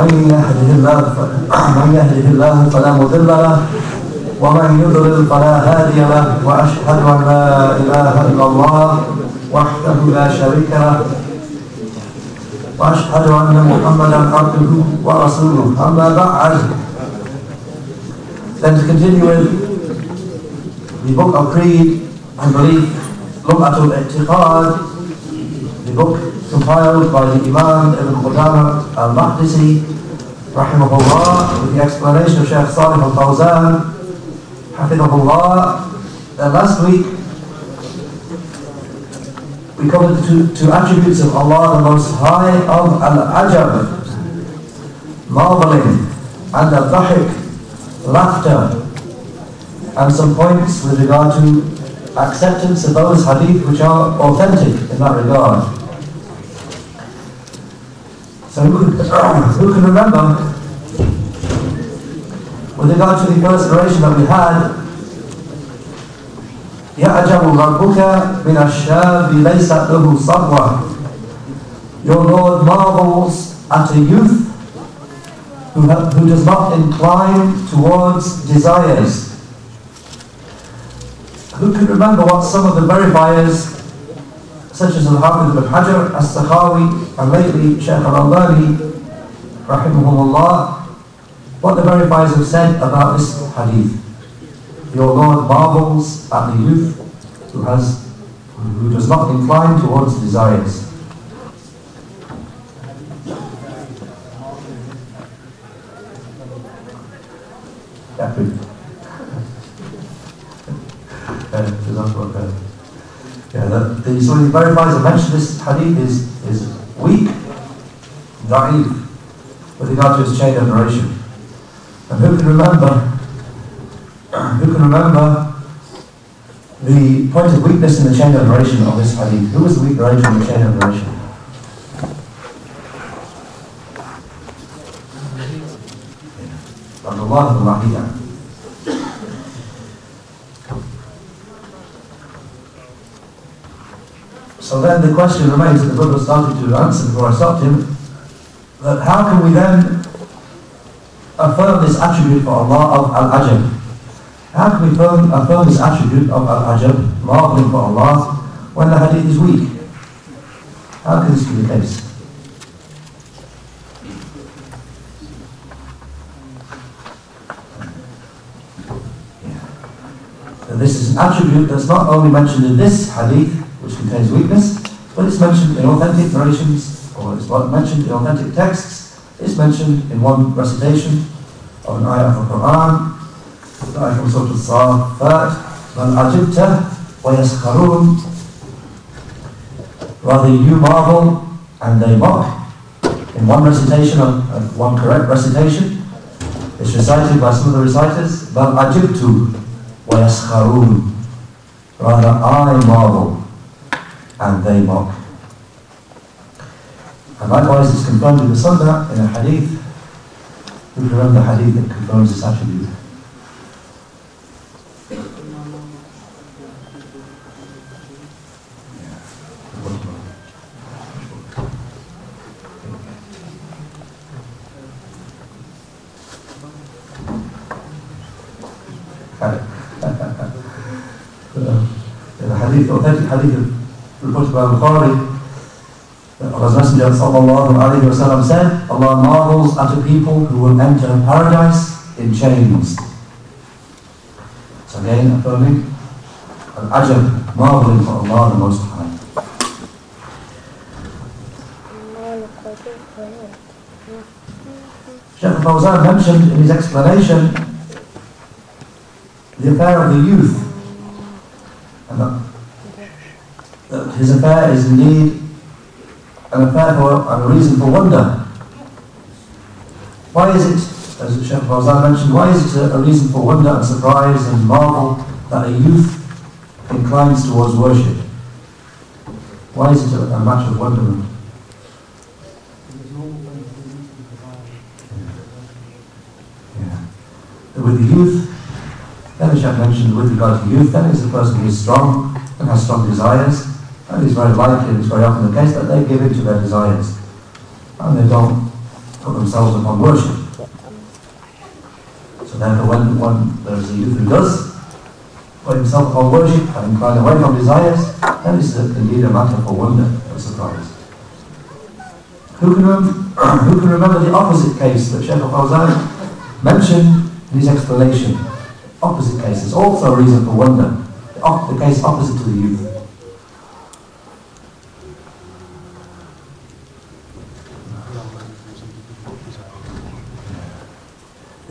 من يهده الله من يهده الله فلا مضل له ومن يضلل فلا هادي له وأشهد أن لا إله إلا الله وحده لا شريك له وأشهد أن محمدا عبده ورسوله. أما بعد to continue with the book of creed and belief, Lum'atul I'tiqad, the book compiled by the Imam Ibn Qudama al-Maqdisi, rahimahullah, with the explanation of Shaykh Salih al-Fawzan, hafidhahullah. And last week, we covered two, two attributes of Allah, the Most High of Al-Ajab, marveling, and al-Dahik, laughter, and some points with regard to acceptance of those hadith which are authentic in that regard. So who can, who can remember, with regard to the first narration that we had, يعجب ربك من الشاب ليس له صبوة Your Lord marvels at a youth who, who does not incline towards desires. Who can remember what some of the verifiers, such as Al-Hafiz ibn Hajar, As-Sakhawi, and lately Shaykh Al-Albani, rahimahumullah, what the verifiers have said about this hadith. Your Lord marvels at the youth who has who does not incline towards desires. Yeah. Khair. Yeah, the, the verifiers have mentioned this hadith is, is weak, da'if, with regard to its chain of narration. And who can remember, who can remember the point of weakness in the chain of narration of this hadith? Who was the weak narrator in the chain of narration? Abdullah ibn Lahiyah. So then the question remains that the brother started to answer before I stopped him, that how can we then affirm this attribute for Allah of Al-Ajab? How can we affirm, affirm this attribute of Al-Ajab, marveling for Allah, when the hadith is weak? How can this be the case? And this is an attribute that's not only mentioned in this hadith, which contains weakness, but it's mentioned in authentic narrations, or it's mentioned in authentic texts, it's mentioned in one recitation of an ayah of the Quran, the ayah from Surah Al-Safat, بَلْ عَجِبْتَ وَيَسْخَرُونَ Rather you marvel and they mock. In one recitation, of, uh, one correct recitation, it's recited by some of the reciters, بَلْ عَجِبْتُ وَيَسْخَرُونَ Rather I marvel and they mock. And likewise it's confirmed in the Sunnah in a hadith. Who can remember the hadith that confirms this attribute? the hadith, hadith reported by Bukhari, Allah's Messenger sallam said, Allah marvels at a people who will enter paradise in chains. So again, affirming al-ajab, marveling for Allah the Most High. Shaykh Fawzan mentioned in his explanation the affair of the youth. And that, that his affair is indeed an affair for, and a reason for wonder. Why is it, as Shaykh Fawzan mentioned, why is it a, reason for wonder and surprise and marvel that a youth inclines towards worship? Why is it a, a matter of wonderment? Yeah. With the youth, then the Shaykh mentioned with regard to youth, then is the person who is strong and has strong desires, and it's very likely, it's very often the case that they give in to their desires. And they don't put themselves upon worship. So therefore when, when there is a youth who does put himself upon worship and incline away from desires, then it's indeed a matter for wonder and surprise. Who can, who can remember the opposite case that Sheikh al-Fawzan mentioned in his explanation? Opposite cases, also a reason for wonder. The, the case opposite to the youth.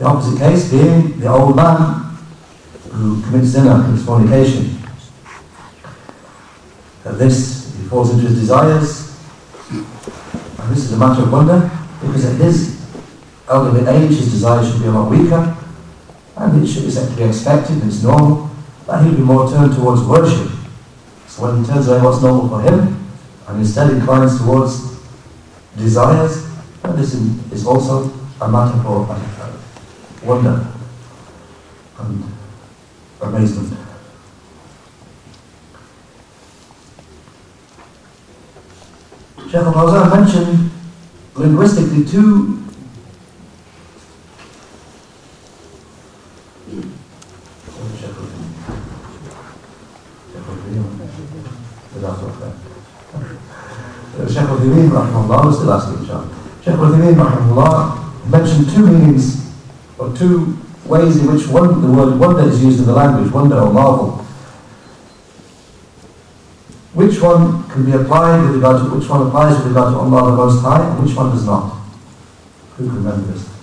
The opposite case being the old man who commits sin and commits fornication. That this, he falls into his desires, and this is a matter of wonder, because at his elderly age, his desires should be a lot weaker, and it should be said to be expected, and it's normal, that he'll be more turned towards worship. So when he turns away what's normal for him, and instead inclines towards desires, then this is also a matter for wonder and amazement. Sheikh al-Fawzan mentioned linguistically two Sheikh al-Uthaymeen rahimahullah, still asking inshallah. Sheikh al-Uthaymeen rahimahullah mentioned two meanings or two ways in which one, the word wonder is used in the language, wonder or marvel. Which one can be applied with regard to, which one applies with regard to Allah the Most High, and which one does not? Who can remember this?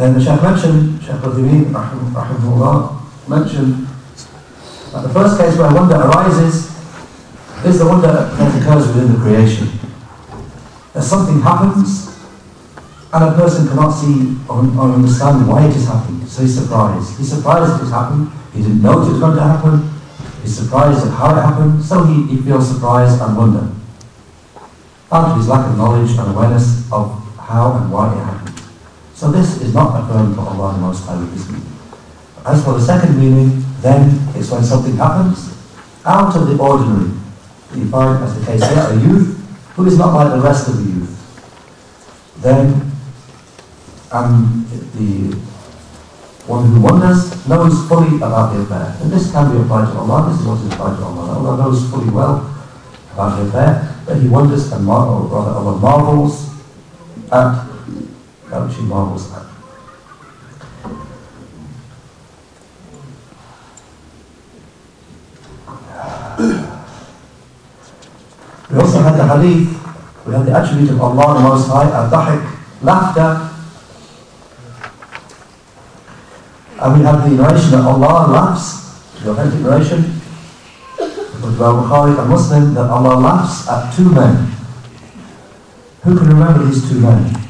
Then the Shaykh mentioned, Shaykh rahim- rahimahullah, mentioned that the first case where wonder arises is the wonder that occurs within the creation. That something happens and a person cannot see or, or understand why it has happened. So he's surprised. He's surprised it has happened. He didn't know it was going to happen. He's surprised at how it happened. So he, he feels surprised and wonder. Of his lack of knowledge and awareness of how and why it happened. So this is not affirmed for Allah the Most High with. As for the second meaning, then it's when something happens out of the ordinary. You find, as the case here, a youth who is not like the rest of the youth. Then, um, the one who wonders knows fully about the affair. And this can be applied to Allah, this is what is applied to Allah. Allah knows fully well about the affair, but he wonders and mar- or rather Allah marvels at We also had the hadith, we had the attribute of Allah the Most High, al-dahik, laughter, and we have the narration that Allah laughs, the authentic narration, with Bukhari and Muslim, that Allah laughs at two men. Who can remember these two men?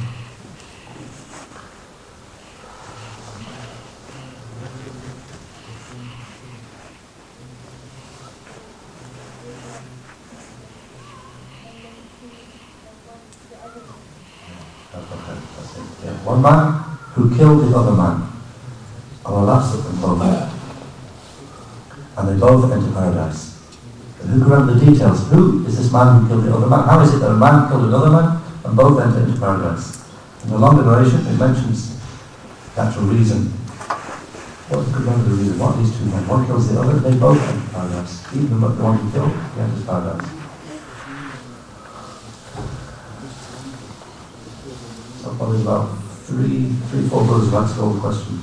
Man who killed the other man. Allah laughs at them both. And they both enter paradise. And who can remember the details? Who is this man who killed the other man? How is it that a man killed another man and both enter into paradise? In the longer narration, it mentions the reason. What could remember the reason? What these two men? One kills the other, they both enter paradise. Even the the one who killed, he enters paradise. So probably about three, three, answered all the questions.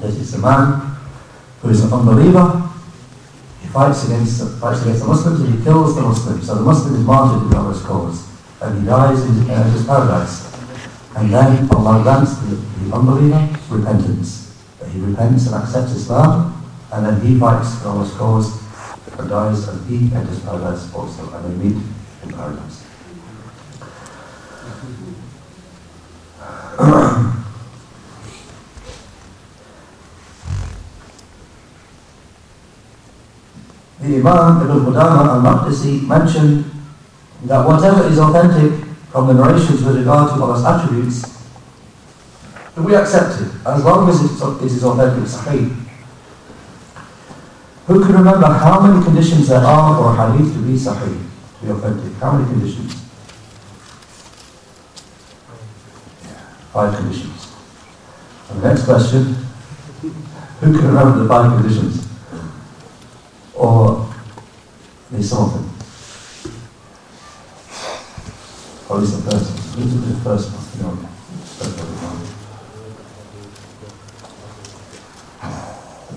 This is a man who is an unbeliever. He fights against fights against the Muslims and he kills the Muslims. So the Muslim is martyred in Allah's cause, and he dies in uh, his paradise. And then Allah grants the, the unbeliever repentance. That he repents and accepts Islam, and then he fights Allah's cause and dies, and he enters paradise also, and they meet in paradise. the Imam Ibn Qudama al-Maqdisi mentioned that whatever is authentic from the narrations with regard to Allah's attributes, that we accept it as long as it is authentic, sahih. Who can remember how many conditions there are for a hadith to be sahih, to be authentic? How many conditions? Five conditions. And the next question, who can remember the five conditions? Or there's some of them? Or is the first? Which is the first one? You know.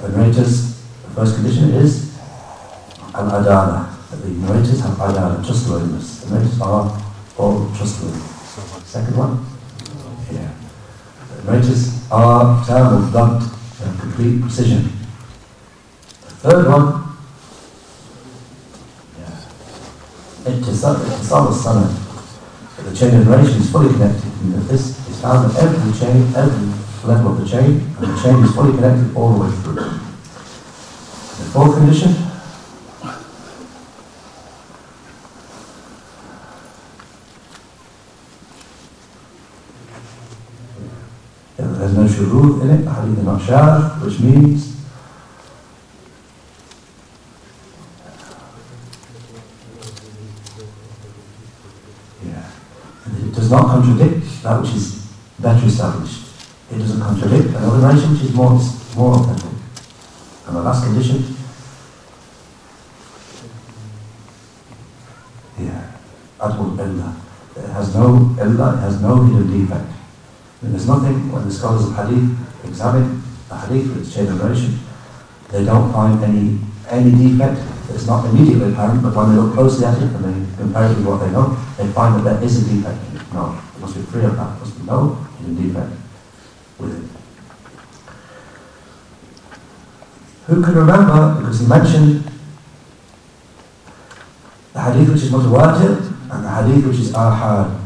The narrators, the first condition is al adana. The narrators have adana, trustworthiness. The narrators are all trustworthy. Second one? Yeah. The narrators are terrible, blunt, and complete precision. The third one, yeah. Ittisal al-sanad the chain of narration is fully connected and this is found at every chain, every level of the chain, and the chain is fully connected all the way through. The fourth condition there's no shudhudh in it, hadith shar, which means not contradict that which is better established. It doesn't contradict another narration which is more, more authentic. And the last condition, yeah, Illa. It has no Illa, it has no hidden defect. And there's nothing, when the scholars of Hadith examine the Hadith with its chain of narration, they don't find any, any defect it's not immediately apparent, but when they look closely at it and they compare it with what they know, they find that there is a defect. No, it must be free of that. There must be no defect with it. Who can remember, because he mentioned the hadith which is mutawatir and the hadith which is ahad.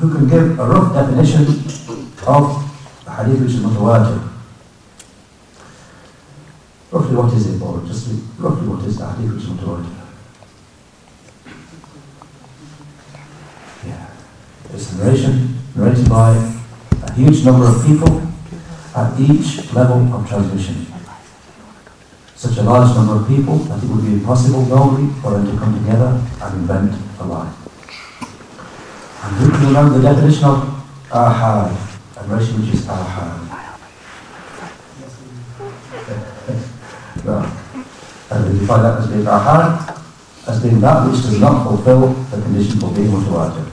Who can give a rough definition of the hadith which is mutawatir? Roughly what is it, or just roughly what is the hadith which is mutawatir? Yeah. It's a narration narrated by a huge number of people at each level of transmission. Such a large number of people that it would be impossible normally for them to come together and invent a lie. And who can remember the definition of ahad, a narration which is ahad? no. And we define that as being ahad, as being that which does not fulfill the condition for being mutawatir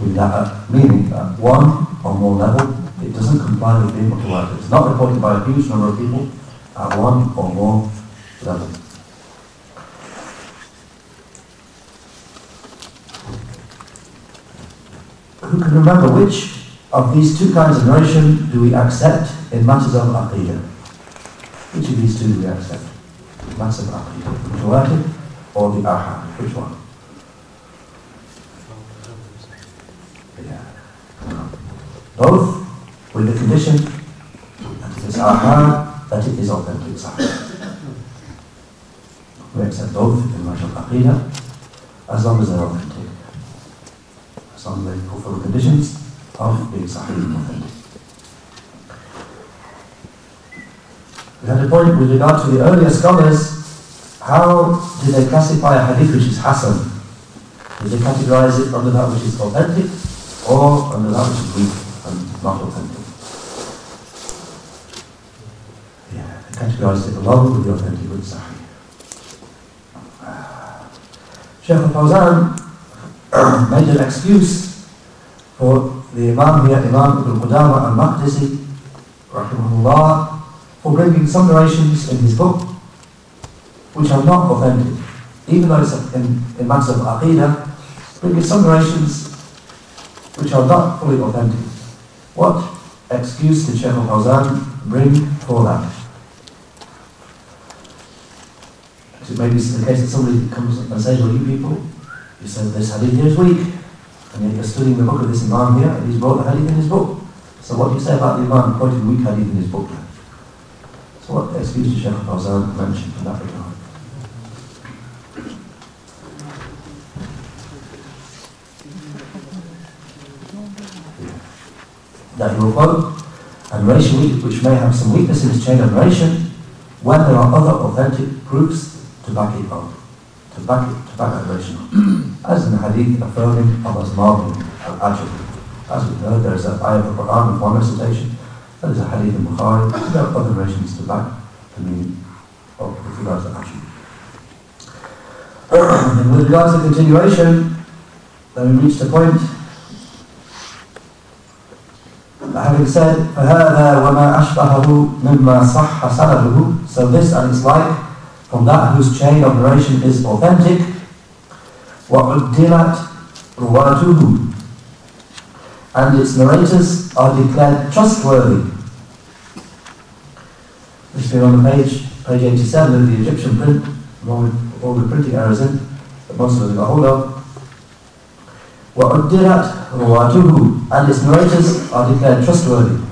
with that uh, meaning at one or more level, it doesn't comply with being mutawatir. It's not reported by a huge number of people at one or more level. Who can remember which of these two kinds of narration do we accept in matters of aqidah? Which of these two do we accept? Matters of aqidah, mutawatir or the ahad? Which one? Both with the condition that it is ahad, that it is authentic sahih. We accept both in matter of aqidah as long as they're authentic. As long as they fulfill the conditions of being sahih and authentic. We had a point with regard to the earlier scholars, how did they classify a hadith which is hasan? Did they categorize it under that which is authentic or under that which is weak? Not authentic. Yeah, they categorized it along with the authentic with Sahih. Sheikh al-Fawzan made an excuse for the Imam here, Imam Ibn Qudama al-Maqdisi, rahimahullah, for bringing some narrations in his book which are not authentic. Even though it's in, in matters of aqidah, bringing some narrations which are not fully authentic. What excuse did Sheikh al-Fawzan bring for that? It may be the case that somebody comes and says, well, you people, you said this hadith here is weak, and you're studying the book of this Imam here, and he's wrote the hadith in his book. So what do you say about the Imam quoting weak hadith in his book? So what excuse did Sheikh al-Fawzan mention in that regard? That will quote a narration which may have some weakness in its chain of narration when there are other authentic proofs to back it up, to back it, to back up. As in the hadith affirming Allah's marveling al-ajr. As we heard, there is an ayah of the Quran with one recitation, there is a hadith in Bukhari, there are other narrations to back the meaning of with regards to action. and with regards to continuation, then we reach the point having said فهذا وما أشبهه مما صح سنده so this and its like from that whose chain of narration is authentic وعدلت رواته and its narrators are declared trustworthy this is on the page page 87 of the Egyptian print along with all the printing errors in that most of us got hold of وَقُدِّرَتْ رُوَاتُهُ And its narrators are declared trustworthy.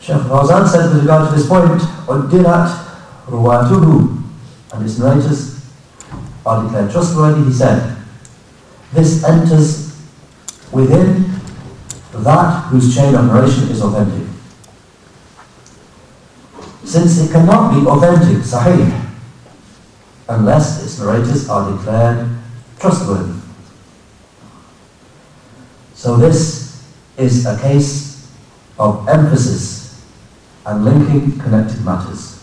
Sheikh Fawzan said with regard to this point, أُدِّرَتْ رُوَاتُهُ And its narrators are declared trustworthy, he said. This enters within that whose chain of narration is authentic. Since it cannot be authentic, sahih, unless its narrators are declared trustworthy. So this is a case of emphasis and linking connected matters.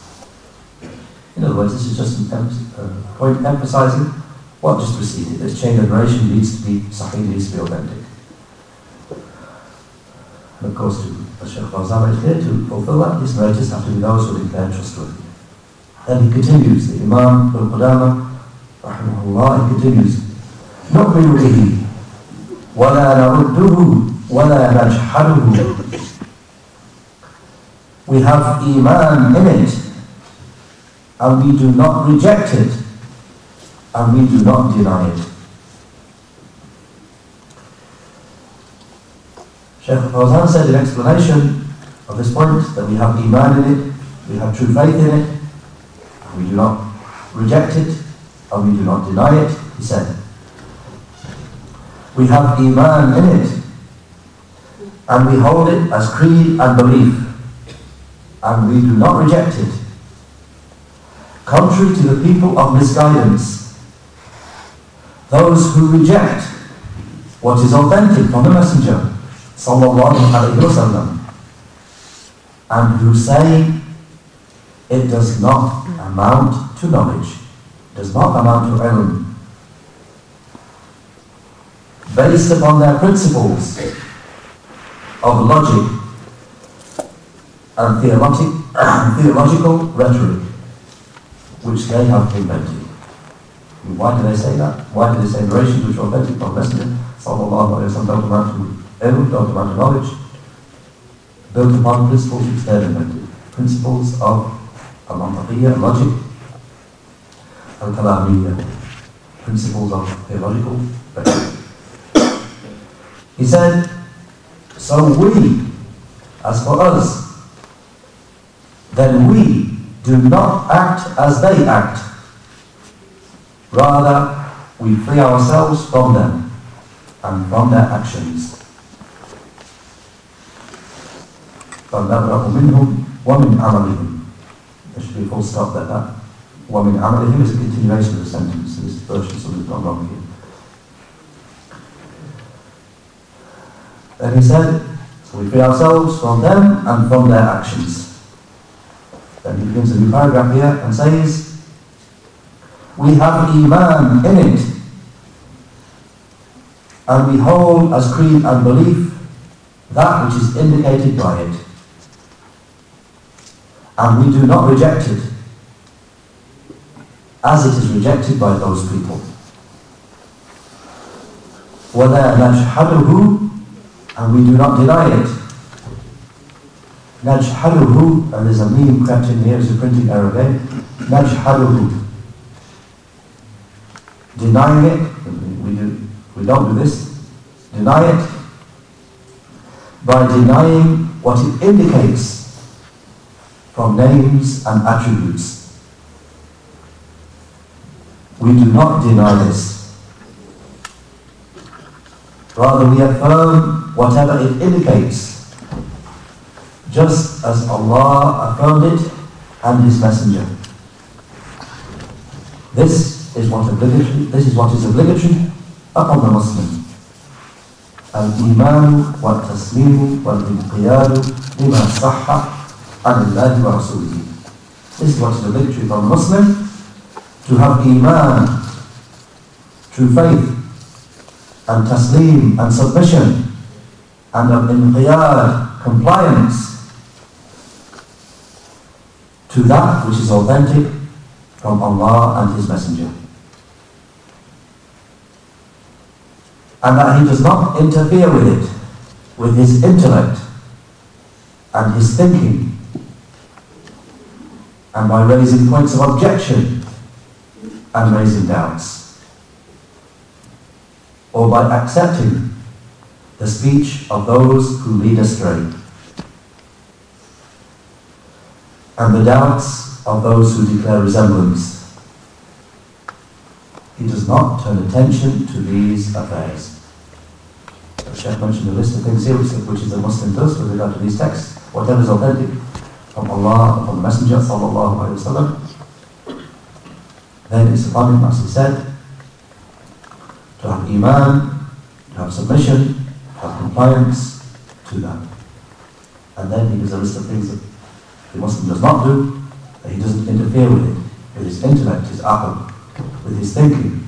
In other words, this is just a uh, point emphasizing what just preceded. This chain of narration needs to be sahih, needs to be authentic. And of course, to, as Sheikh Fawzan is clear, to fulfill that, these narrators have to be those who are declared trustworthy. Then he continues, the Imam al-Qudama rahimahullah, he continues, نؤمن به ولا نرده ولا نجحده We have Iman in it and we do not reject it and we do not deny it. Sheikh Fawzan said in explanation of this point that we have Iman in it, we have true faith in it, and we do not reject it and we do not deny it. He said, we have Iman in it. And we hold it as creed and belief. And we do not reject it. Contrary to the people of misguidance, those who reject what is authentic from the Messenger, sallallahu wasallam, and who say it does not amount to knowledge, does not amount to ilm, based upon their principles of logic and theological rhetoric, which they have invented. Why do they say that? Why do they say narrations which are authentic from Messenger, sallallahu alayhi wa sallam, to ilm, amount to knowledge, built upon principles which they have invented. Principles of al-mantiqiyya, logic, al-kalamiyya, principles of theological rhetoric. He said, so we, as for us, then we do not act as they act. Rather, we free ourselves from them and from their actions. فَنَبْرَأُ مِنْهُمْ وَمِنْ عَمَلِهِمْ There should be a full stop there. That وَمِنْ عَمَلِهِمْ is a continuation of the sentence. This version something's gone wrong here. Then he said, so we free ourselves from them and from their actions. Then he begins a new paragraph here and says, we have Iman in it, and we hold as creed and belief that which is indicated by it. And we do not reject it as it is rejected by those people. وَلَا نَجْحَدُهُ and we do not deny it. Najhaluhu, and there's a meme crept in here, it's a printing error again. Denying it, we, do, we don't do this. Deny it by denying what it indicates from names and attributes. We do not deny this. Rather, we affirm whatever it indicates, just as Allah affirmed it and His Messenger. This is what obligatory. This is what is obligatory upon the Muslim. الإيمان والتسليم والانقياد لما صح عن الله ورسوله. This is what is obligatory for a Muslim to have Iman, true faith, and taslim and submission, and of inqiyad, compliance to that which is authentic from Allah and His Messenger. and that he does not interfere with it, with his intellect and his thinking, and by raising points of objection and raising doubts, or by accepting the speech of those who lead astray, and the doubts of those who declare resemblance. He does not turn attention to these affairs. The Sheikh mentioned a list of things here which, is a Muslim does with regard to these texts. Whatever is authentic from Allah, from the Messenger, sallallahu alayhi wa then it's as he said, to have Iman, to have submission, to have compliance to that. And then he gives a list of things that the Muslim does not do, that he doesn't interfere with it, with his intellect, his aql, with his thinking,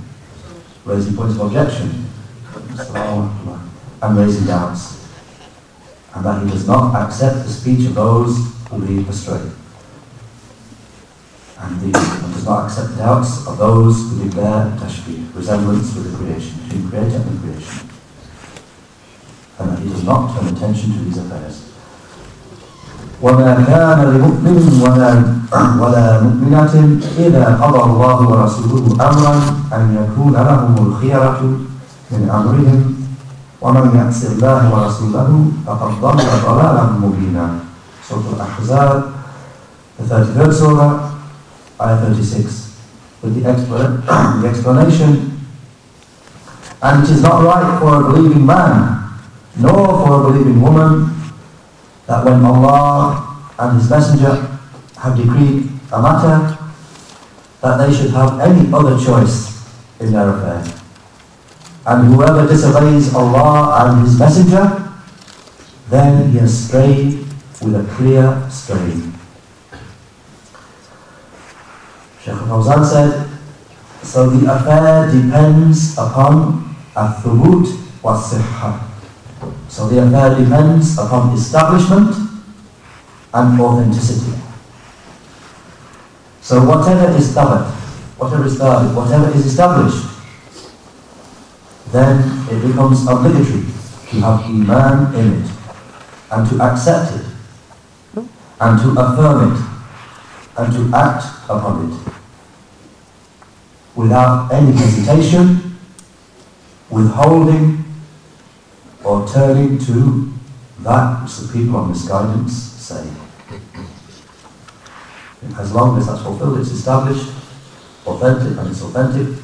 raising points of objection and raising doubts, and that he does not accept the speech of those who lead astray. And he does not accept the doubts of those who declare tashbih, resemblance with the creation, between creator and creation. And that he does not turn attention to these affairs. وما كان لمؤمن ولا ولا مؤمنة إذا قضى الله ورسوله أمرا أن يكون لهم الخيرة من أمرهم ومن يعص الله ورسوله فقد ضل ضلالا مبينا Surah Al-Ahzab, the 33rd Surah, Ayah 36, with the, the explanation. And it is not right for a believing man, nor for a believing woman, that when Allah and His Messenger have decreed a matter, that they should have any other choice in their affair. And whoever disobeys Allah and His Messenger, then he has strayed with a clear straying. Shaykh Fawzan said, so the affair depends upon a-thubut wa So the affair depends upon establishment and authenticity. So whatever is thabit, whatever is thabit, whatever is established, then it becomes obligatory to have Iman in it and to accept it and to affirm it and to act upon it without any hesitation, withholding or turning to that which the people of misguidance say. As long as that's fulfilled, it's established, authentic and it's authentic,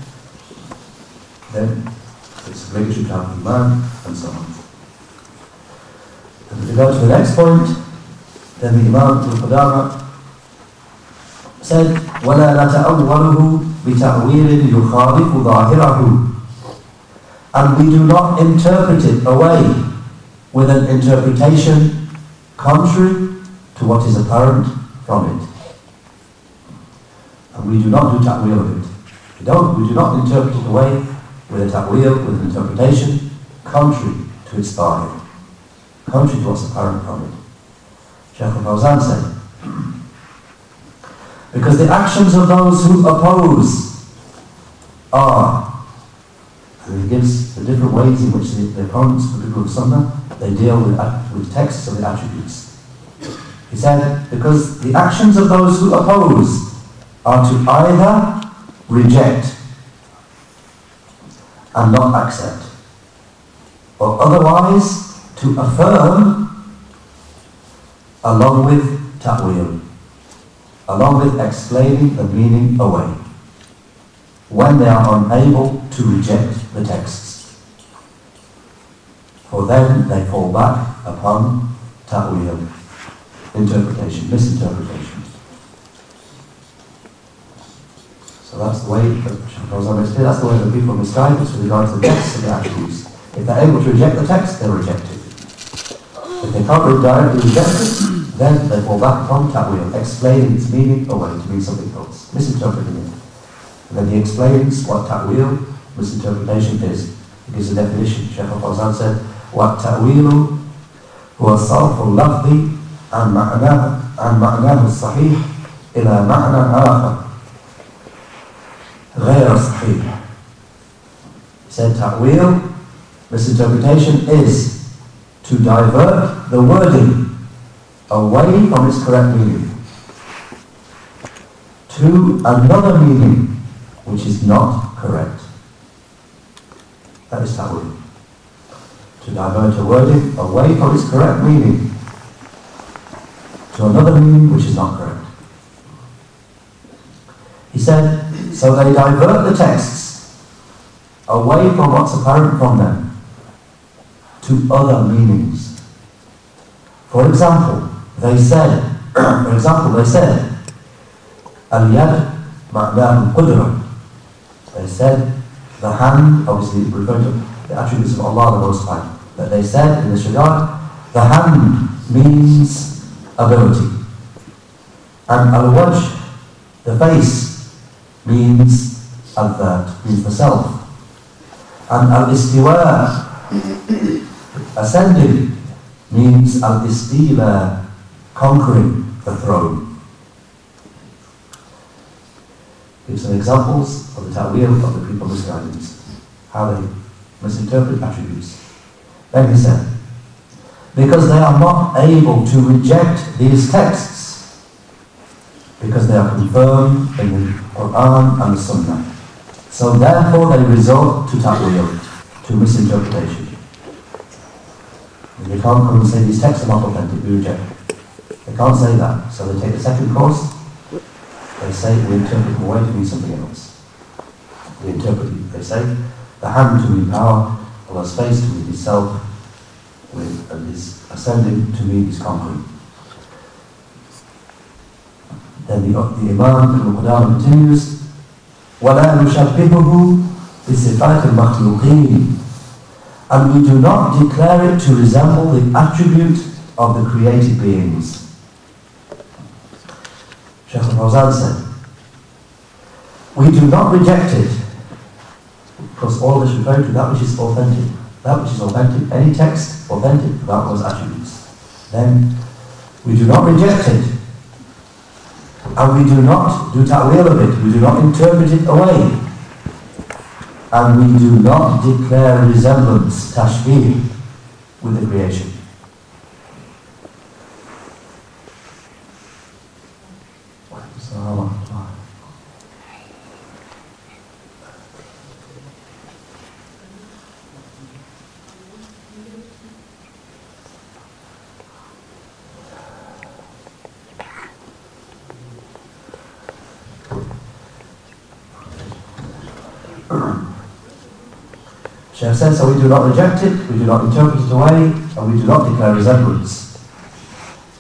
then it's obligatory to have Iman, and so on. And with regard to the next point, then the Imam al-Qadama said, وَلَا نَتَأَوَّلُهُ بِتَأْوِيلٍ يُخَالِفُ ظَاهِرَهُ And we do not interpret it away with an interpretation contrary to what is apparent from it. And we do not do ta'wil of it. We don't, we do not interpret it away with a ta'wil, with an interpretation, contrary to its zahir, contrary to what's apparent from it. Shaykh al-Fawzan said, because the actions of those who oppose are, and he gives the different ways in which the, the opponents, the people of Sunnah, they deal with, with texts of the attributes. He said, because the actions of those who oppose are to either reject and not accept, or otherwise to affirm along with ta'wil, along with explaining the meaning away, when they are unable to reject the texts. For then they fall back upon ta'wil, interpretation, misinterpretation. So that's the way that that's the way that people misguide us with regard to the text and the attributes. If they're able to reject the text, they reject it. If they can't directly reject it, then they fall back upon ta'wil, explaining its meaning away to mean something else, misinterpreting it. And then he explains what ta'wil, misinterpretation is. He gives a definition. Shaykh al-Fawzan said, what ta'wilu هو صرف اللفظ عن معناه عن معناه الصحيح إلى معنى آخر غير صحيح. He said ta'wil, misinterpretation is to divert the wording away from its correct meaning to another meaning which is not correct. That is ta'wil. To divert a wording away from its correct meaning to another meaning which is not correct. He said, so they divert the texts away from what's apparent from them to other meanings. For example, they said, for example, they said, Al-Yad Ma'nah Qudra. They said, the hand, obviously referring to the attributes of Allah the Most High, that they said in this regard, the hand means ability. And al-wajh, the face, means al-that, means the self. And al-istiwa, ascending, means al-istila, conquering the throne. Give some examples of the ta'wil of the people misguidance, how they misinterpret attributes. Then he said, because they are not able to reject these texts because they are confirmed in the Quran and the Sunnah. So therefore they resort to ta'wil, to misinterpretation. And they can't come and say these texts are not authentic, we reject. They can't say that. So they take the second course. They say, we interpret them away to mean something else. We interpret, they say, the hand to mean power, Allah's face to mean self, with, and ascending to mean this concrete. Then the, uh, the Imam Ibn Qudama continues, وَلَا نُشَبِّهُهُ بِصِفَاتِ الْمَخْلُوقِينَ And we do not declare it to resemble the attribute of the created beings. Shaykh al-Fawzan said, we do not reject it, because all of this referring to that which is authentic. That which is authentic, any text authentic about those attributes. Then we do not reject it, and we do not do ta'wil of it, we do not interpret it away. And we do not declare resemblance, tashbih, with the creation. Shaykh says, so we do not reject it, we do not interpret it away, and we do not declare resemblance,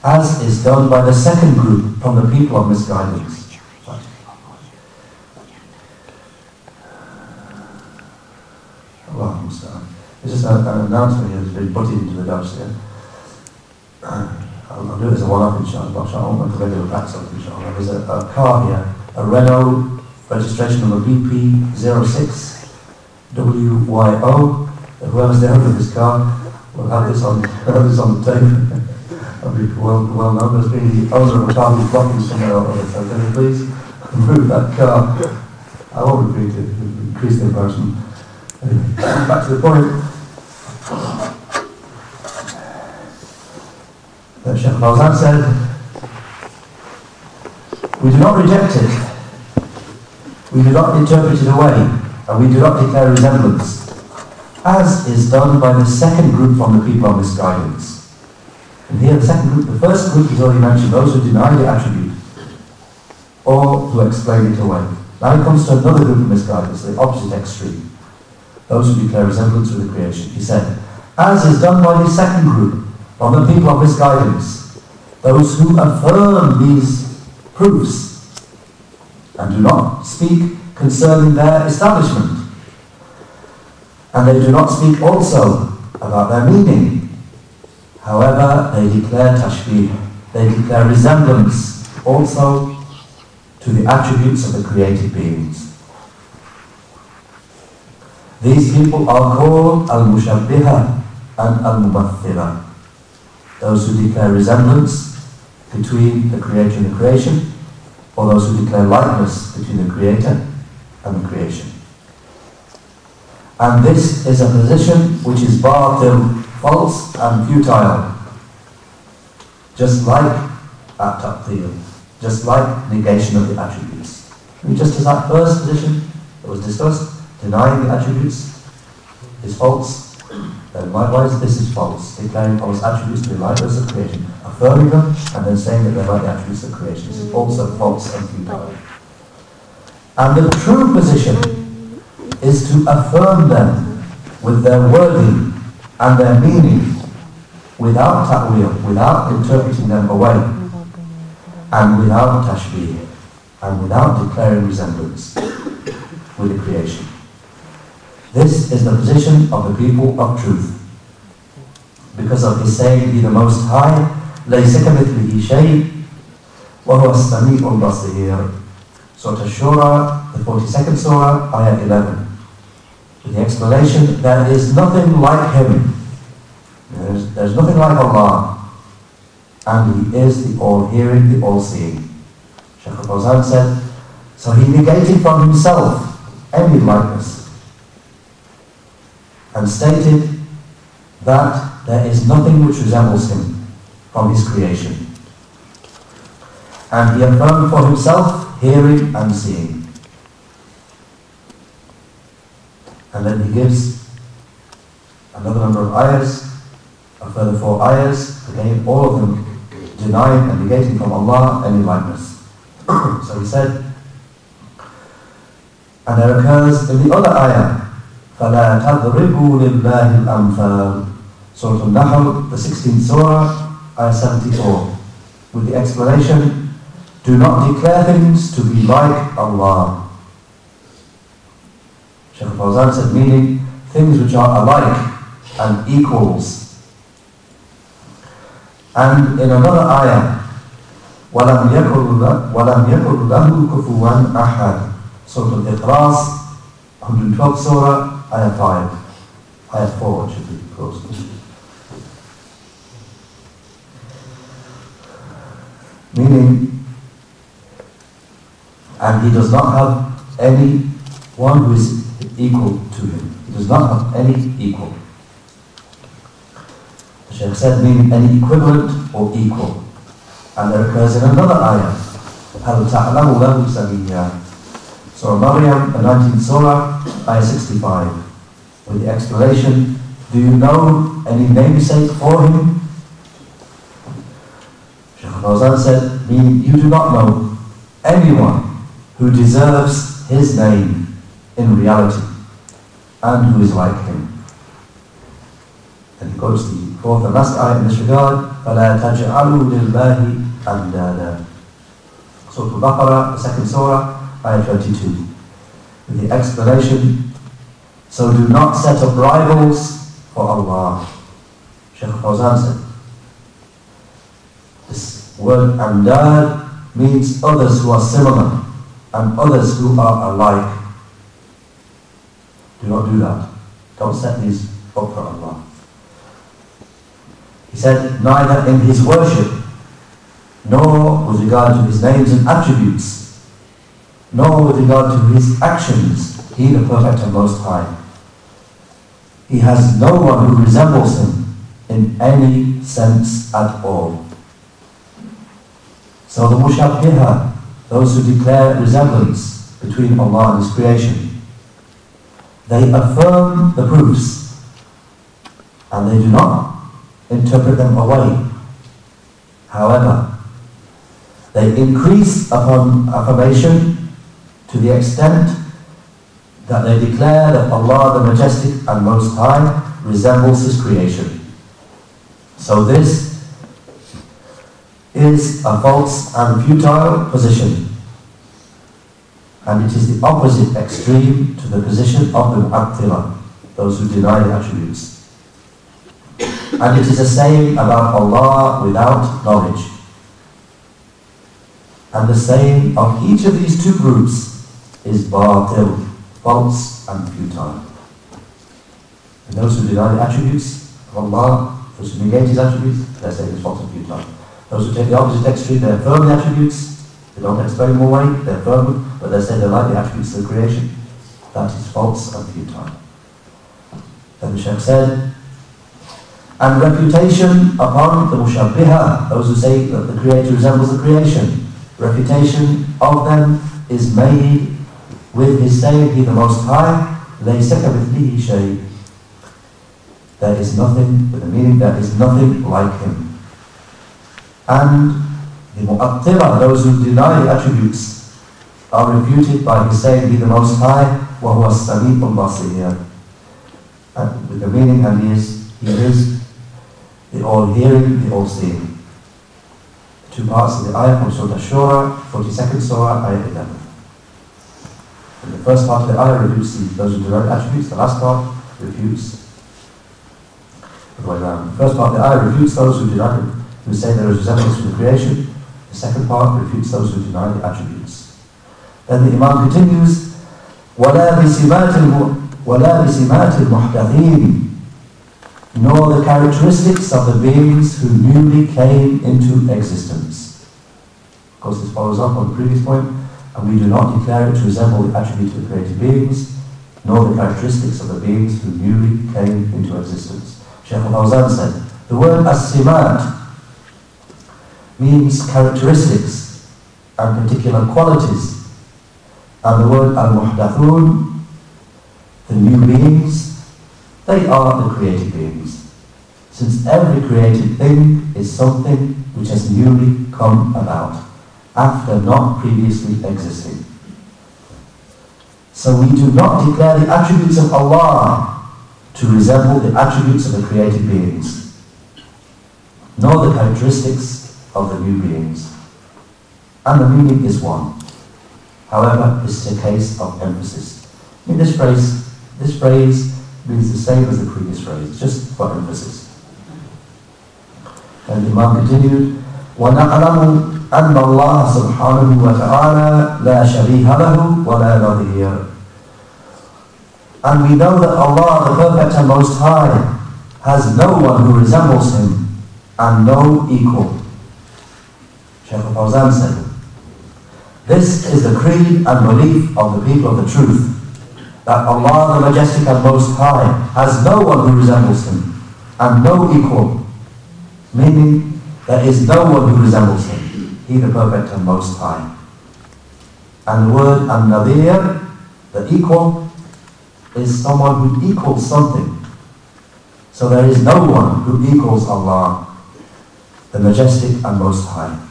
as is done by the second group from the people of misguidance. Well, This is an, an announcement here that's been put into the Dutch here. I'll, do a one-off inshallah, I won't want to regular practice of inshallah. There's a, a car here, a Renault registration number BP06 WYO. Whoever's there with this car will have this on, have this on the tape. I'll be well, well known as being the owner of a car blocking somewhere. So can you please move that car? I won't repeat it, increase the embarrassment. Anyway, back to the point. that Sheikh Fawzan said, we do not reject it, we do not interpret it away, and we do not declare resemblance, as is done by the second group from the people of misguidance. And here the second group, the first group is already mentioned, those who deny the attribute, or who explain it away. Now he comes to another group of misguidance, the opposite extreme, those who declare resemblance with the creation. He said, as is done by the second group, from the people of misguidance, those who affirm these proofs and do not speak concerning their establishment. And they do not speak also about their meaning. However, they declare tashbih, they declare resemblance also to the attributes of the created beings. These people are called al-mushabbiha and al-mumathila, those who declare resemblance between the creator and the creation, or those who declare likeness between the creator and creation. And this is a position which is batil, false and futile, just like at-ta'til, just like negation of the attributes. And just as that first position that was discussed, denying the attributes is false, then likewise this is false, declaring false attributes to be like those of creation, affirming them and then saying that they're like the attributes of creation. This is also false and futile. And the true position is to affirm them with their wording and their meaning without ta'wil, without interpreting them away, and without tashbih, and without declaring resemblance with the creation. This is the position of the people of truth. Because of his saying, He the Most High, لَيْسَ كَمِثْلِهِ شَيْءٍ وَهُوَ السَّمِيعُ الْبَصِيرُ Surah Shura, the 42nd Surah, Ayah 11. With the explanation, there is nothing like Him. There's, there's nothing like Allah. And He is the all-hearing, the all-seeing. Shaykh al-Fawzan said, so He negated from Himself any likeness and stated that there is nothing which resembles him from his creation. And he affirmed for himself hearing and seeing. And then he gives another number of ayahs, a further four ayahs, again all of them denying and negating from Allah any likeness. so he said, and there occurs in the other ayah, فَلَا تَضْرِبُوا لِلَّهِ الْأَمْثَالِ Surah Al-Nahl, the 16th Surah, Ayah 74, with the explanation, do not declare things to be like Allah. Shaykh Fawzan said, meaning things which are alike and equals. And in another ayah, وَلَمْ يَكُلْ لَهُ كُفُوًا أَحَدٍ Surah Al-Ikhlas, 112 Surah, Ayah 5. Ayah 4 should be close Meaning, and he does not have any one who is equal to him. He does not have any equal. The Shaykh said, meaning any equivalent or equal. And there occurs in another ayah, هَلْ تَعْلَمُ لَهُ سَمِيًّا Surah Maryam, the 19th Surah, Ayah 65, with the explanation, do you know any namesake for him? Shaykh Fawzan said, meaning you do not know anyone who deserves his name in reality and who is like him. And he quotes the fourth and last ayah in this regard, فَلَا تَجْعَلُوا لِلَّهِ أَنْدَادًا Surah Al-Baqarah, the second surah, ayah 22. With the explanation, so do not set up rivals for Allah. Shaykh Fawzan said, this word andad means others who are similar and others who are alike. Do not do that. Don't set these up for Allah. He said, neither in his worship, nor with regard to his names and attributes, nor with regard to his actions, he the perfect and most high. He has no one who resembles him in any sense at all. So the mushabbiha, those who declare resemblance between Allah and His creation, they affirm the proofs and they do not interpret them away. However, they increase upon affirmation to the extent that they declare that Allah the Majestic and Most High resembles His creation. So this is a false and futile position. And it is the opposite extreme to the position of the Mu'attila, those who deny the attributes. And it is the same about Allah without knowledge. And the same of each of these two groups is batil, false and futile. And those who deny the attributes of Allah, those who negate His attributes, they're saying it's false and futile. Those who take the opposite extreme, they affirm the attributes, they don't explain them away, they affirm them, but they say they like the attributes of the creation. That is false and futile. Then the Sheikh said, and reputation upon the mushabbiha, those who say that the creator resembles the creation, reputation of them is made with his saying, He the Most High, لَيْسَ كَمِثْلِهِ شَيْءٍ There is nothing, with the meaning, there is nothing like him. And the Mu'attila, those who deny the attributes, are refuted by his saying, He the Most High, وَهُوَ السَّمِيعُ الْبَصِيرُ And with the meaning, and he is, he is the all-hearing, the all-seeing. Two parts of the ayah from Surah Shura, 42nd Surah, ayah 11. And the first part of the ayah refutes those who deny attributes, the last part refutes the way around. The first part of the ayah refutes those who deny who say there is resemblance to the creation. The second part refutes those who deny the attributes. Then the Imam continues, وَلَا بِسِمَاتِ الْمُحْدَثِينَ nor the characteristics of the beings who newly came into existence. Of course, this follows up on the previous point, and we do not declare it to resemble the attributes of the created beings, nor the characteristics of the beings who newly came into existence. Shaykh al-Fawzan said, the word as-simat means characteristics and particular qualities, and the word al-muhdathun, the new beings, they are the created beings. Since every created thing is something which has newly come about, after not previously existing. So we do not declare the attributes of Allah to resemble the attributes of the created beings, nor the characteristics of the new beings. And the meaning is one. However, this is a case of emphasis. In this phrase, this phrase means the same as the previous phrase, just for emphasis. And the Imam continued, وَنَعْلَمُ أَنَّ اللَّهَ سُبْحَانَهُ وَتَعَالَى لَا شَبِيهَ لَهُ وَلَا نَظِيرَ And we know that Allah, the Perfect and Most High, has no one who resembles Him and no equal. Shaykh al-Fawzan said, This is the creed and belief of the people of the truth that Allah the Majestic and Most High has no one who resembles Him and no equal, meaning there is no one who resembles Him, He the Perfect and Most High. And the word an-nadir, the equal, is someone who equals something. So there is no one who equals Allah, the Majestic and Most High.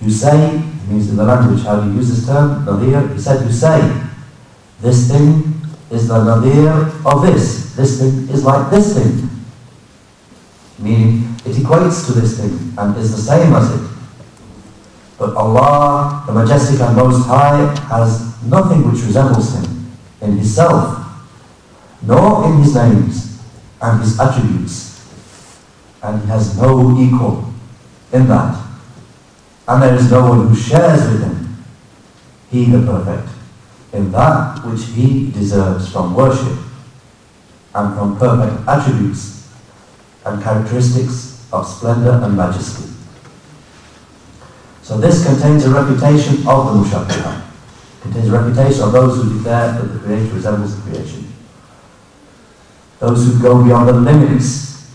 You say, means in the language, how you use this term, nadir? He said, you say, this thing is the nadir of this. This thing is like this thing. Meaning, it equates to this thing and is the same as it. But Allah, the Majestic and Most High, has nothing which resembles Him in Himself, nor in His names and His attributes. And He has no equal in that. And there is no one who shares with Him. He the Perfect in that which he deserves from worship and from perfect attributes and characteristics of splendor and majesty. So this contains a reputation of the Mushabbiha, contains a reputation of those who declare that the Creator resembles the creation. Those who go beyond the limits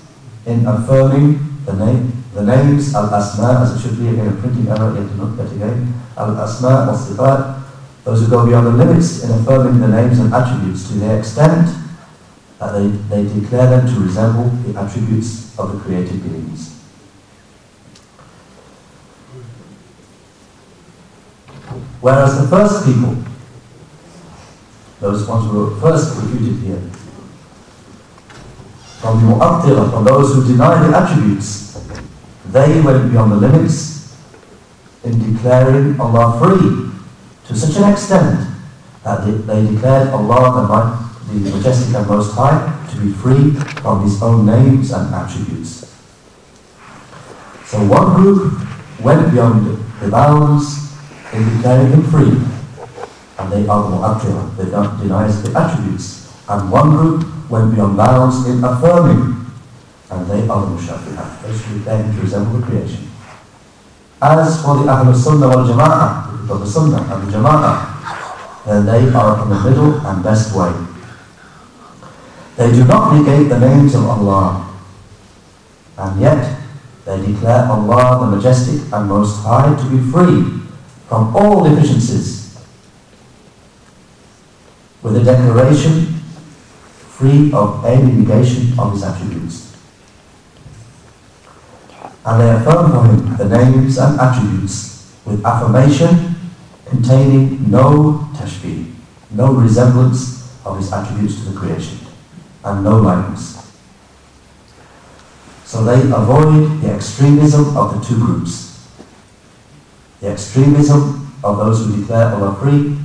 in affirming the name, The names, al-asma, as it should be, again a printing error, yet to look at again, al-asma or sifat, those who go beyond the limits in affirming the names and attributes to the extent that they, they declare them to resemble the attributes of the created beings. Whereas the first people, those ones who were first refuted here, from the Mu'attila, from those who deny the attributes, they went beyond the limits in declaring Allah free to such an extent that they, declared Allah the, the Majestic and Most High to be free from His own names and attributes. So one group went beyond the bounds in declaring Him free, and they are the Mu'attila, they deny the attributes. And one group went beyond bounds in affirming, and they are the Mushabbiha, those who declare Him to resemble the creation. As for the Ahlul Sunnah wal Jama'ah, the Sunnah and the Jama'ah, then they are in the middle and best way. They do not negate the names of Allah, and yet they declare Allah the Majestic and Most High to be free from all deficiencies, with a declaration free of any negation of His attributes. And they affirm for Him the names and attributes with affirmation containing no tashbih, no resemblance of his attributes to the creation, and no likeness. So they avoid the extremism of the two groups. The extremism of those who declare Allah free,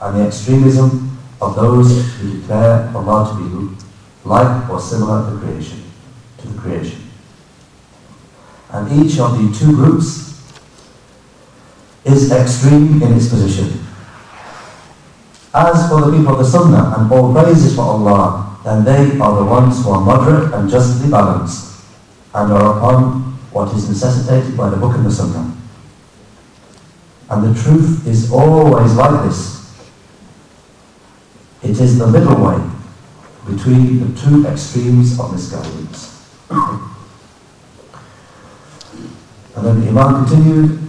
and the extremism of those who declare Allah to be like or similar to creation, to the creation. And each of the two groups is extreme in its position. As for the people of the Sunnah and all praises for Allah, then they are the ones who are moderate and justly balanced and are upon what is necessitated by the Book and the Sunnah. And the truth is always like this. It is the middle way between the two extremes of misguidance. and then the Imam continued,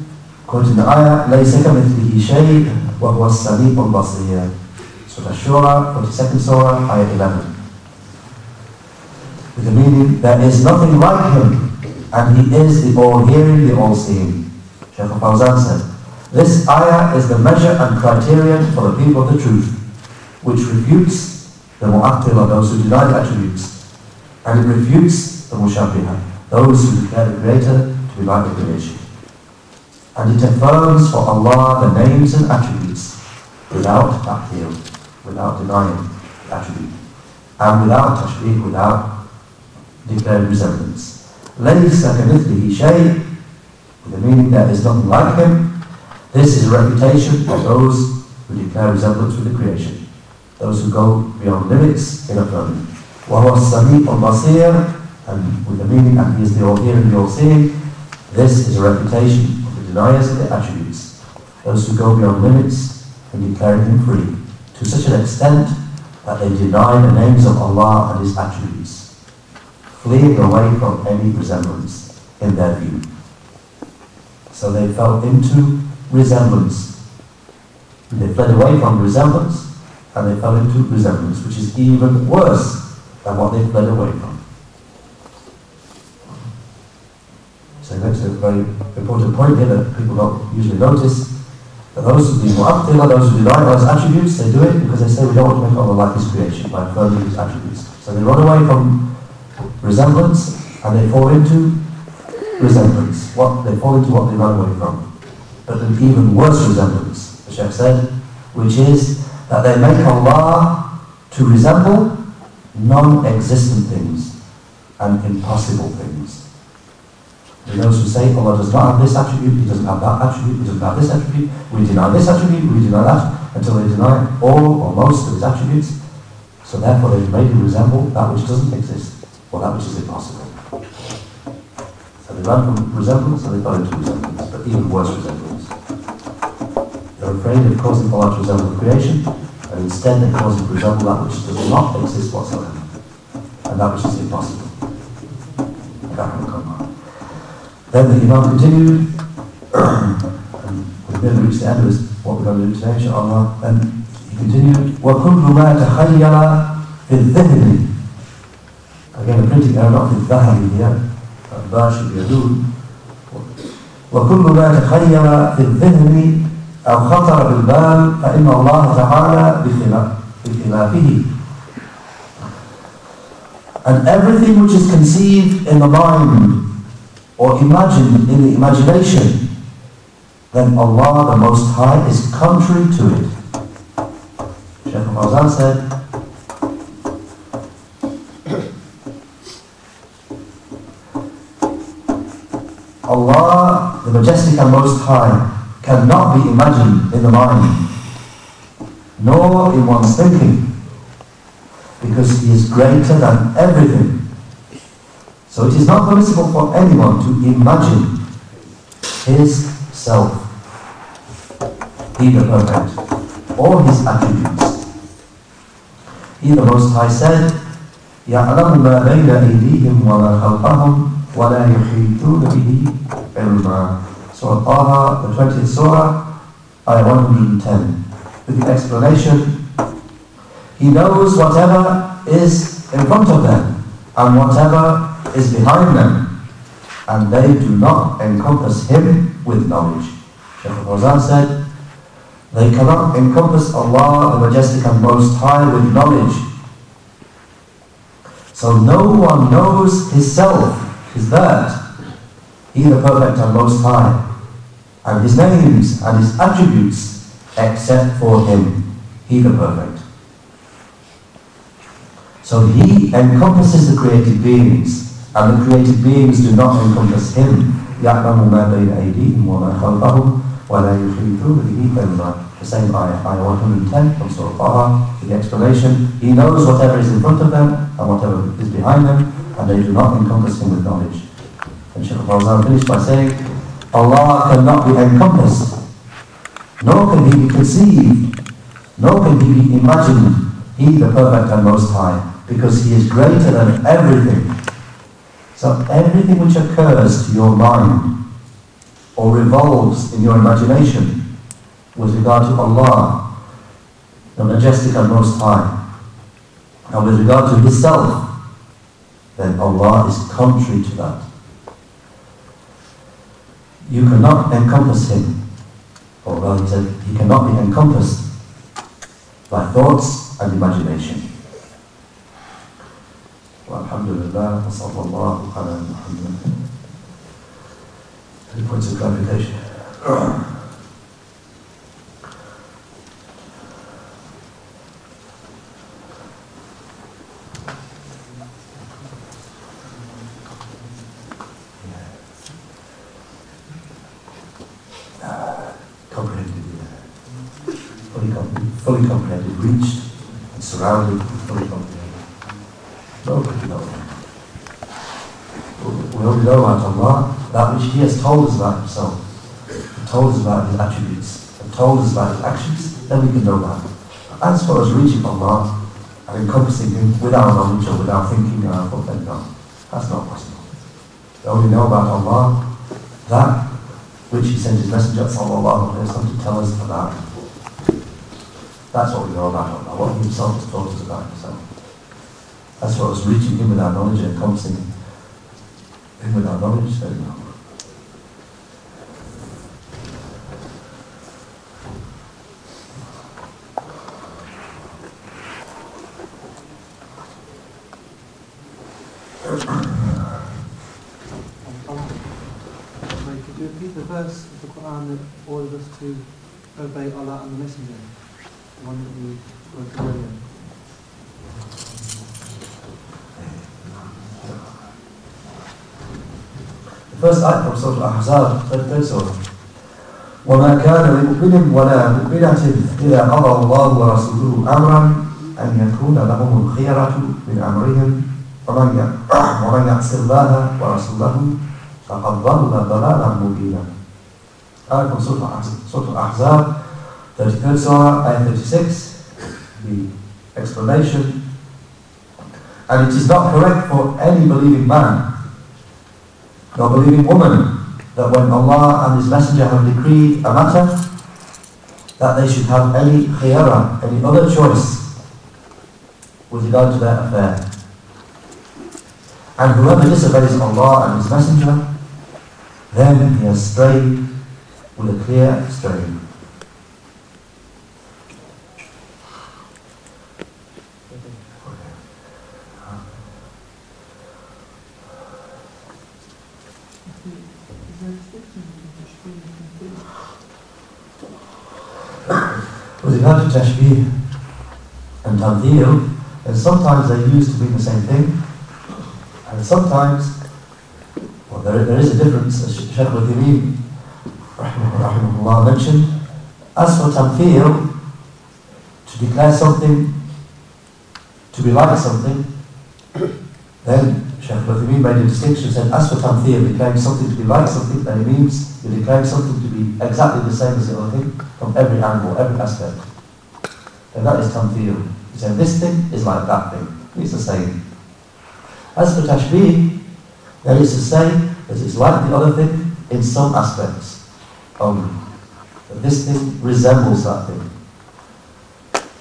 quoting the ayah, لَيْسَ كَمِثْلِهِ شَيْءٍ وَهُوَ السَّمِيعُ الْبَصِيرُ Surah Shura, 42nd Surah, ayah 11. With the meaning, there is nothing like him, and he is the all-hearing, the all-seeing. Shaykh Fawzan said, this ayah is the measure and criterion for the people of the truth, which refutes the mu'attila, those who deny the attributes, and it refutes the mushabbiha, those who declare the creator to be like the creation. And it affirms for Allah the names and attributes without ta'til, without denying the attribute, and without tashbih, without declaring resemblance. لَيْسَ كَمِثْلِهِ شَيْءٍ with the meaning that there's nothing like him. This is a reputation of those who declare resemblance with the creation those who go beyond limits in affirming. وَهُوَ السَّمِيعُ الْبَصِيرُ and with the meaning, and he is the all-hearing, the all-seeing, this is a reputation deniers of the attributes, those who go beyond limits and declaring him free, to such an extent that they deny the names of Allah and his attributes, fleeing away from any resemblance in their view. So they fell into resemblance. They fled away from resemblance and they fell into resemblance, which is even worse than what they fled away from. So that's a very important point here that people don't usually notice. That those who be mu'attila, those who deny those attributes, they do it because they say we don't want to make Allah like His creation by affirming His attributes. So they run away from resemblance and they fall into resemblance. What they fall into what they run away from. But an even worse resemblance, the Sheikh said, which is that they make Allah to resemble non-existent things and impossible things. And those who say Allah does not have this attribute, He doesn't have that attribute, He doesn't have this attribute, we deny this attribute, we deny that, until they deny all or most of His attributes. So therefore they made Him resemble that which doesn't exist, or that which is impossible. So they ran from resemblance and they got into resemblance, but even worse resemblance. They're afraid of causing Allah to resemble creation, and instead they cause Him to resemble that which does not exist whatsoever, and that which is impossible. Then the Imam continued, and we've nearly reached the end of this, what we're going to do today, inshallah. Then he continued, وَكُلُّ مَا تَخَيَّلَ فِي الذِّهْنِ Again, the printing error, not في الذهب here. الباء should be a dud. وكل ما تخيل في الذهن أو خطر بالبال فإن الله تعالى بخلافه And everything which is conceived in the mind or imagined in the imagination, then Allah the Most High is contrary to it. Shaykh Fawzan said, Allah, the Majestic and Most High, cannot be imagined in the mind, nor in one's thinking, because He is greater than everything. So it is not permissible for anyone to imagine his self, he the perfect, or his attributes. He the Most High said, يعلم ما بين أيديهم وما خلفهم ولا يحيطون به علما. Surah Taha, the 20th Surah, Ayah 110. With the explanation, He knows whatever is in front of them and whatever is behind them, and they do not encompass him with knowledge. Shaykh Fawzan said, they cannot encompass Allah, the Majestic and Most High, with knowledge. So no one knows his self, his that, he the Perfect and Most High, and his names and his attributes, except for him, he the Perfect. So he encompasses the created beings and the created beings do not encompass him. يَعْلَمُ مَا بَيْنَ أَيْدِيهِمْ وَمَا خَلْفَهُمْ وَلَا يُحِيطُونَ بِهِ عِلْمًا The same ayah, ayah 110 from Surah Taha, the explanation. He knows whatever is in front of them and whatever is behind them, and they do not encompass him with knowledge. And Shaykh Fawzan finished by saying, Allah cannot be encompassed, nor can He be conceived, nor can He be imagined, He the Perfect and Most High, because He is greater than everything. So everything which occurs to your mind or revolves in your imagination with regard to Allah, the Majestic and Most High, and with regard to Himself, then Allah is contrary to that You cannot encompass Him, or rather, He said, He cannot be encompassed by thoughts and imagination. والحمد لله وصلى الله على محمد. Any points of clarification? surrounded. Nobody knows. We only know about Allah that which He has told us about Himself, and told us about His attributes, and told us about His actions, then we can know that. As far as reaching Allah and encompassing Him with our knowledge or with our thinking and our thought, then no, that's not possible. We only know about Allah that which He sent His Messenger sallallahu alayhi wa to tell us about. That's what we know about Allah, what Himself has told us about Himself. As far as reaching Him with our knowledge and encompassing Him with our knowledge, there we go. Could you repeat the verse of the Quran that orders us to obey Allah and the Messenger? The one that you wrote earlier. First ayat from Surah Al-Ahzab, third surah. وما كان لمؤمن ولا مؤمنة إذا قضى الله ورسوله أمرا أن يكون لهم الخيرة من أمرهم ومن ومن يعص الله ورسوله فقد ضل ضلالا مبينا. Ayat from Surah Al-Ahzab, 33rd surah, ayat 36, the explanation. And it is not correct for any believing man no believing woman that when Allah and His Messenger have decreed a matter, that they should have any khiyara, any other choice with regard to their affair. And whoever disobeys Allah and His Messenger, then he has strayed with a clear straying. Regard to tashbih and tamthil, and sometimes they used to mean the same thing, and sometimes, well, there, there is a difference, as Shaykh al-Uthaymeen rahimahullah mentioned. As for tamthil, to declare something, to be like something, then Shaykh al-Uthaymeen made a distinction, said, as for tamthil, declaring something to be like something, it means you're declaring something to be exactly the same as the other thing, from every angle, every aspect. And that is tamthil. He said, this thing is like that thing. It's the same. As for tashbih, that is to say that it's like the other thing in some aspects. That this thing resembles that thing.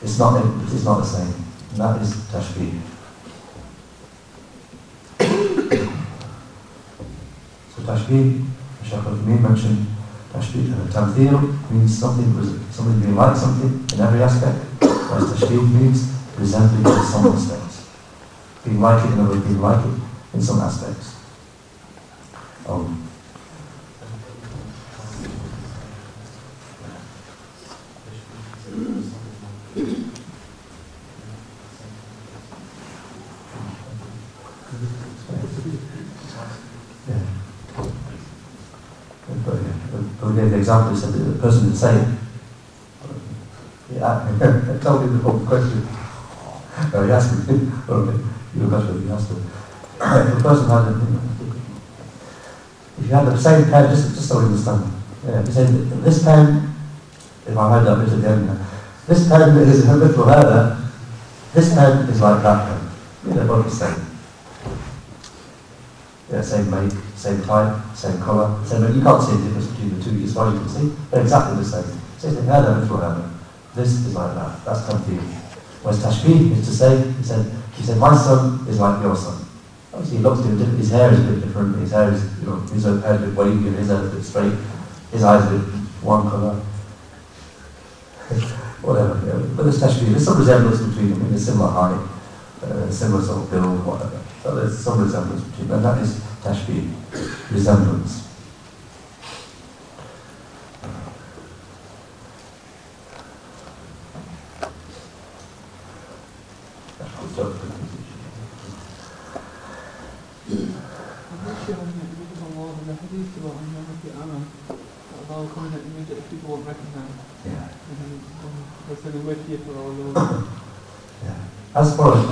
It's not, it is not the same. And that is tashbih. so tashbih, Shaykh al-Uthaymeen mentioned, tashbih, uh, tamthil means something, something being like something in every aspect, whereas tashbih means resembling in some aspects. Being like it in other words, being like it in some aspects. Um, yeah. But, yeah, but we gave the example, he said the person didn't say. Yeah, tell me the whole question. No, he asked me. okay, you were better he asked me. if a person had if you had the same pen, just, just so we understand. Yeah, you say this pen, if I had that bit at the end, this pen is a little leather, this pen is like that pen. Yeah, they're both the same. Yeah, same make, same type, same colour, same. You can't see the difference between the two. Far as you can see, they're exactly the same. Same thing, hair, little hair. This is like that. That's tamthil. Whereas tashbih is to say, he said, he said, my son is like your son. Obviously, he looks different. His hair is a bit different. His hair is, you know, his hair is a bit wavy and his hair is a bit straight. His eyes are one colour. Whatever. But there's tashbih. There's some resemblance between them. I mean, similar height, uh, similar sort of build, whatever. So there's some resemblance between them. And that is Tashbih resemblance. Yeah. As far as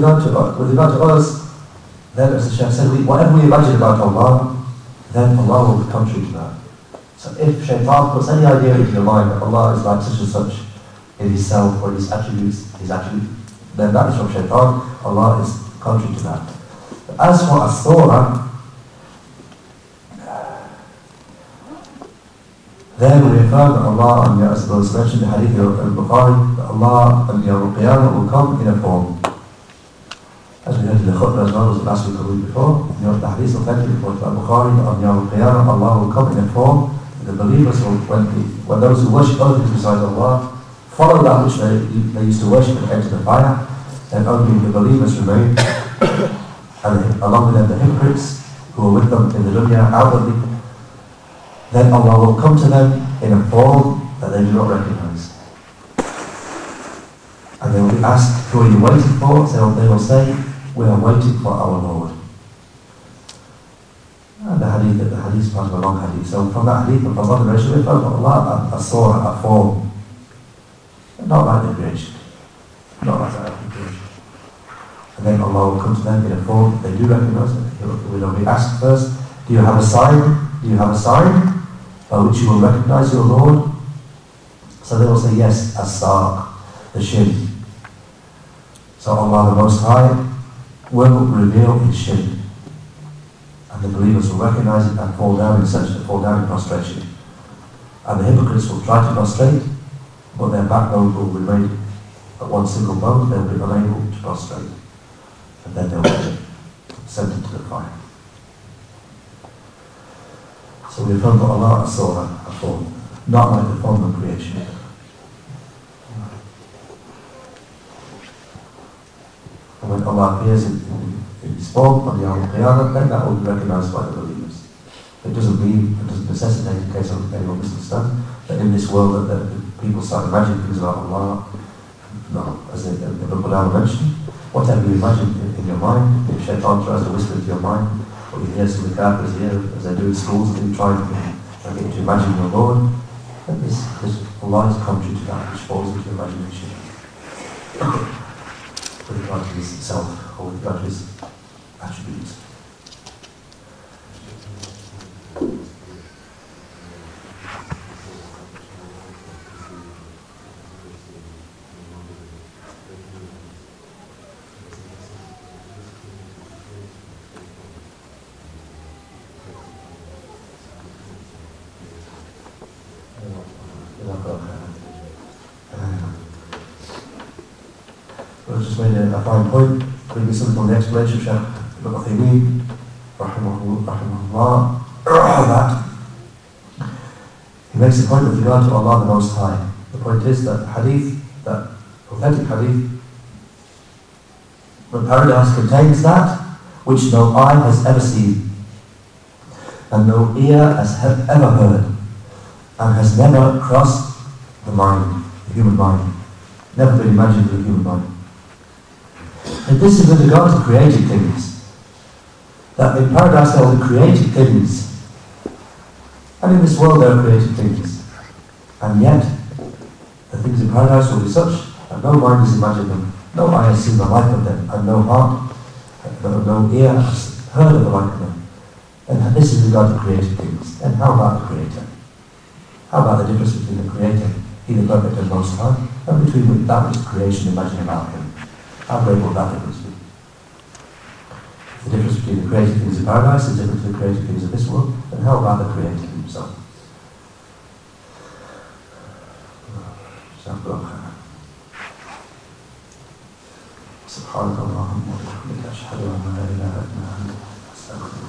Regard to with regard to us, then as the Shaykh said, we, whatever we imagine about Allah, then Allah will be contrary to that. So if shaitan puts any idea into your mind that Allah is like such and such in his self or his attributes, his attribute, then that is from shaitan. Allah is contrary to that. But as for As-Surah, then we affirm that Allah and as was mentioned in the hadith of al-Bukhari, that Allah and Yawm al-Qiyamah will come in a form. As we heard in the khutbah as well as last week or the week before, you know, the hadith authentic report by Bukhari on Yawm al-Qiyamah Allah will come in a form the believers will, when, the, when those who worship other things besides Allah follow that which they, they used to worship and enter the fire, then only the believers remain, and along with them the hypocrites who are with them in the dunya outwardly, then Allah will come to them in a form that they do not recognize. And they will be asked, who are you waiting for? So they will say, we are waiting for our Lord. And the hadith, the hadith is part of a long hadith. So from that hadith, from Allah, the Rasul, from Allah, a, a surah, a form. Not like the creation. Not like that creation. And then Allah will come to them in a form they do recognize it. They will be asked first, do you have a sign? Do you have a sign by which you will recognize your Lord? So they will say, yes, as-saq, the shin. So Allah the Most High will reveal His shape. And the believers will recognize it and fall down in such fall down in prostration. And the hypocrites will try to prostrate, but their backbone will remain at one single bone, they'll be unable to prostrate. And then they'll be sent into the fire. So we affirm that Allah saw a form, not like the form of creation. When Allah appears in, in, His form on the Yom Qiyamah, then that will be recognized by the believers. It doesn't mean, it doesn't necessitate, in case anyone misunderstands, that in this world that, that people start imagining things about Allah. No, as the, Book of mentioned, whatever you imagine in, in your mind, if Shaitan tries to whisper into your mind, or you hear some of the kafirs here, as they do in schools, they try to, get you to imagine your Lord, then this, this Allah is contrary to that which falls into imagination. With regard to self, or with regard attributes. Made a, a fine point, maybe something on the explanation of Shaykh Ibn rahimahullah, that. He makes a point with regard to Allah the Most High. The point is that hadith, that authentic hadith, the paradise contains that which no eye has ever seen, and no ear has ever heard, and has never crossed the mind, the human mind, never been imagined in the human mind. And this is with regard to created things. That in paradise there be created things. And in this world there are created things. And yet, the things in paradise will be such that no mind has imagined them, no eye has seen the like of them, and no heart, no, no ear has heard of the like of them. And this is regard to created things. And how about the Creator? How about the difference between the Creator, He the perfect and most high, and between that which creation imagine about Him? How great will that difference be? The difference between the created things of paradise and the difference between the created things of this world, and how about the Creator Himself? سبحانك اللهم وبحمدك أشهد أن لا إله إلا أنت أستغفرك وأتوب إليك